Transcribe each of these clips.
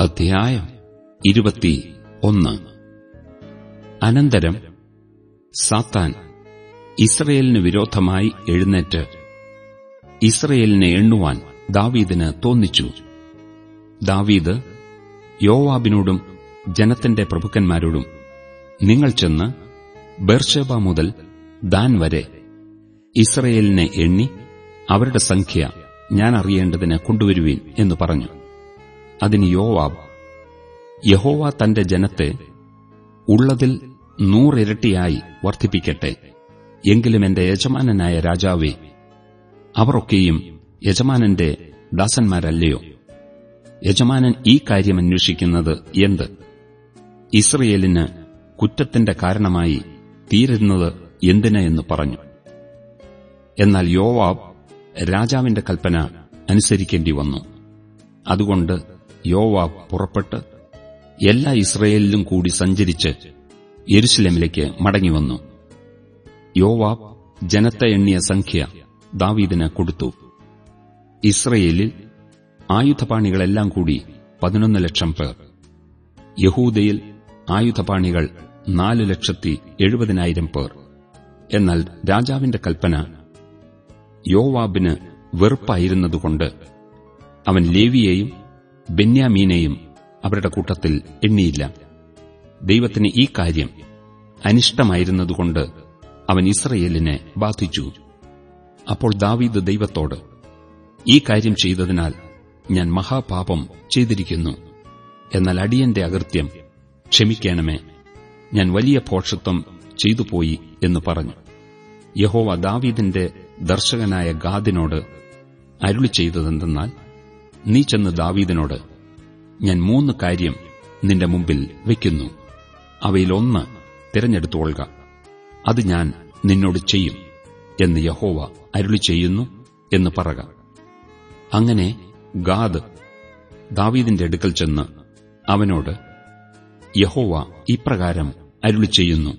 അധ്യായം ഇരുപത്തി ഒന്ന്. അനന്തരം സാത്താൻ ഇസ്രയേലിന് വിരോധമായി എഴുന്നേറ്റ് ഇസ്രയേലിനെ എണ്ണുവാൻ ദാവീദിന് തോന്നിച്ചു. ദാവീദ് യോവാബിനോടും ജനത്തിന്റെ പ്രഭുക്കന്മാരോടും നിങ്ങൾ ചെന്ന് ബെർഷേബ മുതൽ ദാൻ വരെ ഇസ്രയേലിനെ എണ്ണി അവരുടെ സംഖ്യ ഞാൻ അറിയേണ്ടതിന് കൊണ്ടുവരുവീൻ എന്ന് പറഞ്ഞു. അതിന് യോവാബ് യഹോവ തന്റെ ജനത്തെ ഉള്ളതിൽ നൂറിരട്ടിയായി വർദ്ധിപ്പിക്കട്ടെ. എങ്കിലും എന്റെ യജമാനനായ രാജാവേ അവരൊക്കെയും യജമാനന്റെ ദാസന്മാരല്ലയോ? യജമാനൻ ഈ കാര്യം അന്വേഷിക്കുന്നത് എന്ത്? ഇസ്രയേലിന് കുറ്റത്തിന്റെ കാരണമായി തീരുന്നത് എന്തിന് എന്ന് പറഞ്ഞു. എന്നാൽ യോവാബ് രാജാവിന്റെ കൽപ്പന അനുസരിക്കേണ്ടി വന്നു. അതുകൊണ്ട് യോവാബ് പുറപ്പെട്ട് എല്ലാ ഇസ്രയേലിലും കൂടി സഞ്ചരിച്ച് യെരുശലേമിലേക്ക് മടങ്ങിവന്നു. യോവാബ് ജനത്തെ എണ്ണിയ സംഖ്യ ദാവീദിന് കൊടുത്തു. ഇസ്രയേലിൽ ആയുധപാണികളെല്ലാം കൂടി പതിനൊന്ന് ലക്ഷം പേർ. യഹൂദയിൽ ആയുധപാണികൾ നാല് ലക്ഷത്തി എഴുപതിനായിരം പേർ. എന്നാൽ രാജാവിന്റെ കൽപ്പന യോവാബിന് വെറുപ്പായിരുന്നതുകൊണ്ട് അവൻ ലേവിയെയും ബെന്യാമീനെയും അവരുടെ കൂട്ടത്തിൽ എണ്ണിയില്ല. ദൈവത്തിന് ഈ കാര്യം അനിഷ്ടമായിരുന്നതുകൊണ്ട് അവൻ ഇസ്രയേലിനെ ബാധിച്ചു. അപ്പോൾ ദാവീദ് ദൈവത്തോട് ഈ കാര്യം ചെയ്തതിനാൽ ഞാൻ മഹാപാപം ചെയ്തിരിക്കുന്നു. എന്നാൽ അടിയന്റെ അകൃത്യം ക്ഷമിക്കണമേ. ഞാൻ വലിയ ഭോഷത്വം ചെയ്തുപോയി എന്ന് പറഞ്ഞു. യഹോവ ദാവീദിന്റെ ദർശകനായ ഗാദിനോട് അരുളി ചെയ്തതെന്തെന്നാൽ നീ ചെന്ന് ദാവീദിനോട് ഞാൻ മൂന്ന് കാര്യം നിന്റെ മുമ്പിൽ വയ്ക്കുന്നു അവയിലൊന്ന് തിരഞ്ഞെടുത്തുകൊള്ളുക അത് ഞാൻ നിന്നോട് ചെയ്യും എന്ന് യഹോവ അരുളി ചെയ്യുന്നു എന്ന് പറക. അങ്ങനെ ഗാദ് ദാവീദിന്റെ അടുക്കൽ ചെന്ന് അവനോട് യഹോവ ഇപ്രകാരം അരുളി ചെയ്യുന്നു.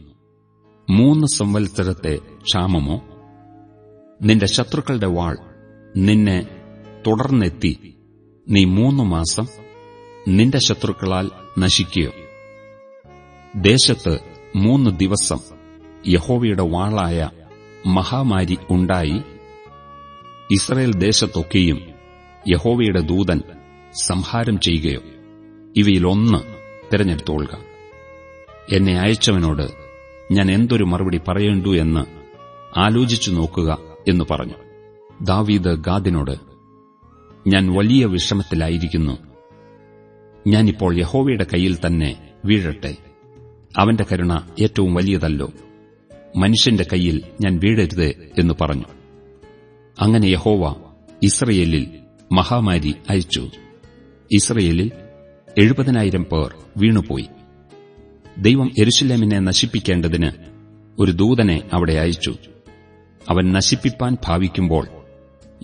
മൂന്ന് സംവത്സരത്തെ ക്ഷാമമോ? നിന്റെ ശത്രുക്കളുടെ വാൾ നിന്നെ തുടർന്നെത്തി നീ മൂന്നു മാസം നിന്റെ ശത്രുക്കളാൽ നശിക്കുകയോ ദേശത്ത് മൂന്ന് ദിവസം യഹോവയുടെ വാളായ മഹാമാരി ഉണ്ടായി. ഇസ്രയേൽ ദേശത്തൊക്കെയും യഹോവയുടെ ദൂതൻ സംഹാരം ചെയ്യുകയോ? ഇവയിലൊന്ന് തിരഞ്ഞെടുത്തോളുക. എന്നെ അയച്ചവനോട് ഞാൻ എന്തൊരു മറുപടി പറയേണ്ടു എന്ന് ആലോചിച്ചു നോക്കുക എന്ന് പറഞ്ഞു. ദാവീദ് ഗാദിനോട് ഞാൻ വലിയ വിഷമത്തിലായിരിക്കുന്നു. ഞാനിപ്പോൾ യഹോവയുടെ കയ്യിൽ തന്നെ വീഴട്ടെ. അവന്റെ കരുണ ഏറ്റവും വലിയതല്ലോ. മനുഷ്യന്റെ കയ്യിൽ ഞാൻ വീഴരുത് എന്ന് പറഞ്ഞു. അങ്ങനെ യഹോവ ഇസ്രയേലിൽ മഹാമാരി അയച്ചു. ഇസ്രയേലിൽ എഴുപതിനായിരം പേർ വീണുപോയി. ദൈവം എരുശലേമിനെ നശിപ്പിക്കേണ്ടതിന് ഒരു ദൂതനെ അവിടെ അയച്ചു. അവൻ നശിപ്പിപ്പാൻ ഭാവിക്കുമ്പോൾ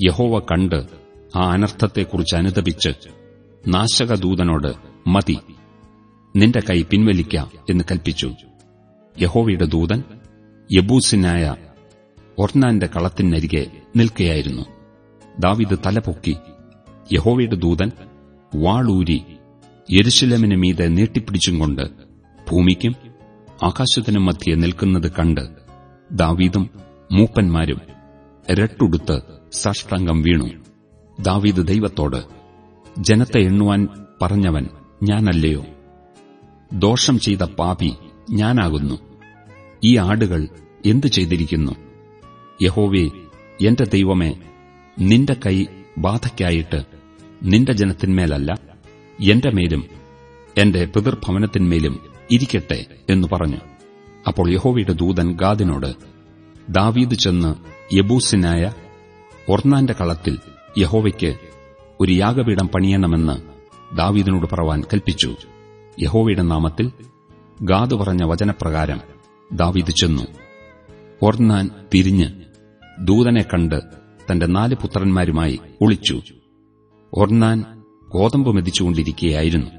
യഹോവ കണ്ട് ആ അനർത്ഥത്തെക്കുറിച്ച് അനുദപിച്ച് നാശകദൂതനോട് മതി നിന്റെ കൈ പിൻവലിക്ക എന്ന് കൽപ്പിച്ചു. യഹോവയുടെ ദൂതൻ യബൂസിനായ ഒർണാന്റെ കളത്തിനരികെ നിൽക്കുകയായിരുന്നു ദാവിദ് തലപൊക്കി യഹോവയുടെ ദൂതൻ വാളൂരി യരുശലമിന് മീതെ നീട്ടിപ്പിടിച്ചും കൊണ്ട് ഭൂമിക്കും ആകാശത്തിനും മധ്യെ നിൽക്കുന്നത് കണ്ട് ദാവീദും മൂപ്പന്മാരും രട്ടുടുത്ത് സാഷ്ടാംഗം വീണു. ദാവീദ് ദൈവത്തോട് ജനത്തെ എണ്ണുവാൻ പറഞ്ഞവൻ ഞാനല്ലയോ? ദോഷം ചെയ്ത പാപി ഞാനാകുന്നു. ഈ ആടുകൾ എന്തു ചെയ്തിരിക്കുന്നു? യഹോവേ എന്റെ ദൈവമേ നിന്റെ കൈ ബാധയ്ക്കായിട്ട് നിന്റെ ജനത്തിന്മേലല്ല എന്റെ മേലും എന്റെ പിതൃഭവനത്തിന്മേലും ഇരിക്കട്ടെ എന്ന് പറഞ്ഞു. അപ്പോൾ യഹോവയുടെ ദൂതൻ ഗാദിനോട് ദാവീദ് ചെന്ന് യബൂസിനായ ഒർണാന്റെ കളത്തിൽ യഹോവയ്ക്ക് ഒരു യാഗപീഠം പണിയണമെന്ന് ദാവീദിനോട് പറവാൻ കൽപ്പിച്ചു. യഹോവയുടെ നാമത്തിൽ ഗാദ് പറഞ്ഞ വചനപ്രകാരം ദാവീദ് ചെന്നു. ഒർന്നാൻ തിരിഞ്ഞ് ദൂതനെ കണ്ട് തന്റെ നാല് പുത്രന്മാരുമായി ഒളിച്ചു. ഒർന്നാൻ ഗോതമ്പ് മെതിച്ചുകൊണ്ടിരിക്കുകയായിരുന്നു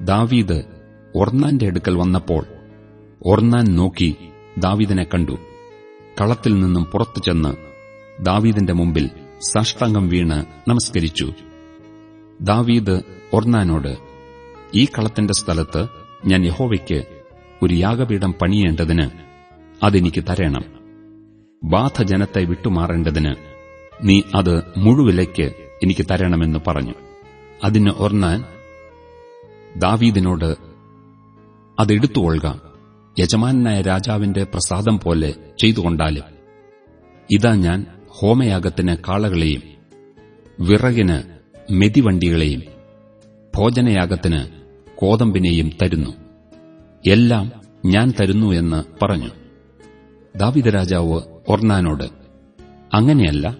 ദാവീദ് ഒർന്നാന്റെ അടുക്കൽ വന്നപ്പോൾ ഒർന്നാൻ നോക്കി ദാവീദിനെ കണ്ടു. കളത്തിൽ നിന്നും പുറത്തു ചെന്ന് ദാവീദിന്റെ മുമ്പിൽ സാഷ്ടാംഗം വീണ് നമസ്കരിച്ചു. ദാവീദ് ഒർണാനോട് ഈ കളത്തിന്റെ സ്ഥലത്ത് ഞാൻ യഹോവയ്ക്ക് ഒരു യാഗപീഠം പണിയേണ്ടതിന് അതെനിക്ക് തരണം. ബാധ ജനത്തെ വിട്ടുമാറേണ്ടതിന് നീ അത് മുഴുവിലയ്ക്ക് എനിക്ക് തരണമെന്ന് പറഞ്ഞു. അതിന് ഒർണാൻ ദാവീദിനോട് അതെടുത്തുകൊള്ളുക യജമാനായ രാജാവിന്റെ പ്രസാദം പോലെ ചെയ്തുകൊണ്ടാലും. ഇതാ ഞാൻ ഹോമയാഗത്തിന് കാളകളെയും വിറകിന് മെതിവണ്ടികളെയും ഭോജനയാഗത്തിന് കോതമ്പിനെയും തരുന്നു. എല്ലാം ഞാൻ തരുന്നു എന്ന് പറഞ്ഞു. ദാവിദ രാജാവ് ഒർണാനോട് അങ്ങനെയല്ല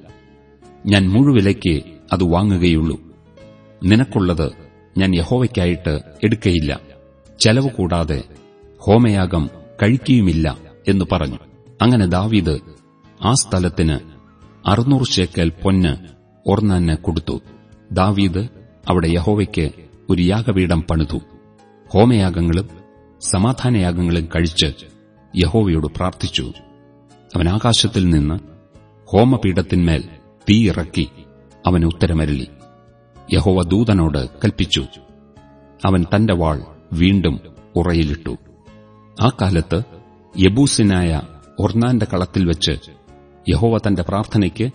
ഞാൻ മുഴുവിലയ്ക്ക് അത് വാങ്ങുകയുള്ളൂ. നിനക്കുള്ളത് ഞാൻ യഹോവയ്ക്കായിട്ട് എടുക്കയില്ല. ചെലവ് കൂടാതെ ഹോമയാഗം കഴിക്കുകയുമില്ല എന്ന് പറഞ്ഞു. അങ്ങനെ ദാവീദ് ആ സ്ഥലത്തിന് അറുന്നൂറ് ശേക്കൽ പൊന്ന് ഒർന്നാന് കൊടുത്തു. ദാവീദ് അവിടെ യഹോവയ്ക്ക് ഒരു യാഗപീഠം പണിതു. ഹോമയാഗങ്ങളും സമാധാനയാഗങ്ങളും കഴിച്ച് യഹോവയോട് പ്രാർത്ഥിച്ചു. അവൻ ആകാശത്തിൽ നിന്ന് ഹോമപീഠത്തിന്മേൽ തീയിറക്കി അവൻ ഉത്തരമരളി. യഹോവ ദൂതനോട് കൽപ്പിച്ചു. അവൻ തന്റെ വാൾ വീണ്ടും ഉറയിലിട്ടു. ആ കാലത്ത് യബൂസിനായ ഒർണാന്റെ കളത്തിൽ വെച്ച് യഹോവ തന്റെ പ്രാർത്ഥനയ്ക്ക്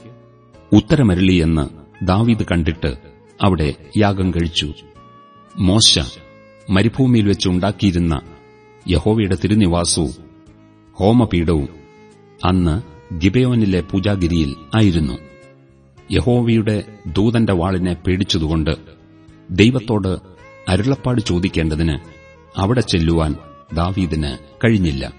ഉത്തരമരുളിയെന്ന് ദാവീദ് കണ്ടിട്ട് അവിടെ യാഗം കഴിച്ചു. മോശ മരുഭൂമിയിൽ വെച്ചുണ്ടാക്കിയിരുന്ന യഹോവയുടെ തിരുനിവാസവും ഹോമപീഠവും അന്ന് ഗിബയോനിലെ പൂജാഗിരിയിൽ ആയിരുന്നു. യഹോവയുടെ ദൂതന്റെ വാളിനെ പേടിച്ചതുകൊണ്ട് ദൈവത്തോട് അരുളപ്പാട് ചോദിക്കേണ്ടതിന് അവിടെ ചെല്ലുവാൻ ദാവീദിന് കഴിഞ്ഞില്ല.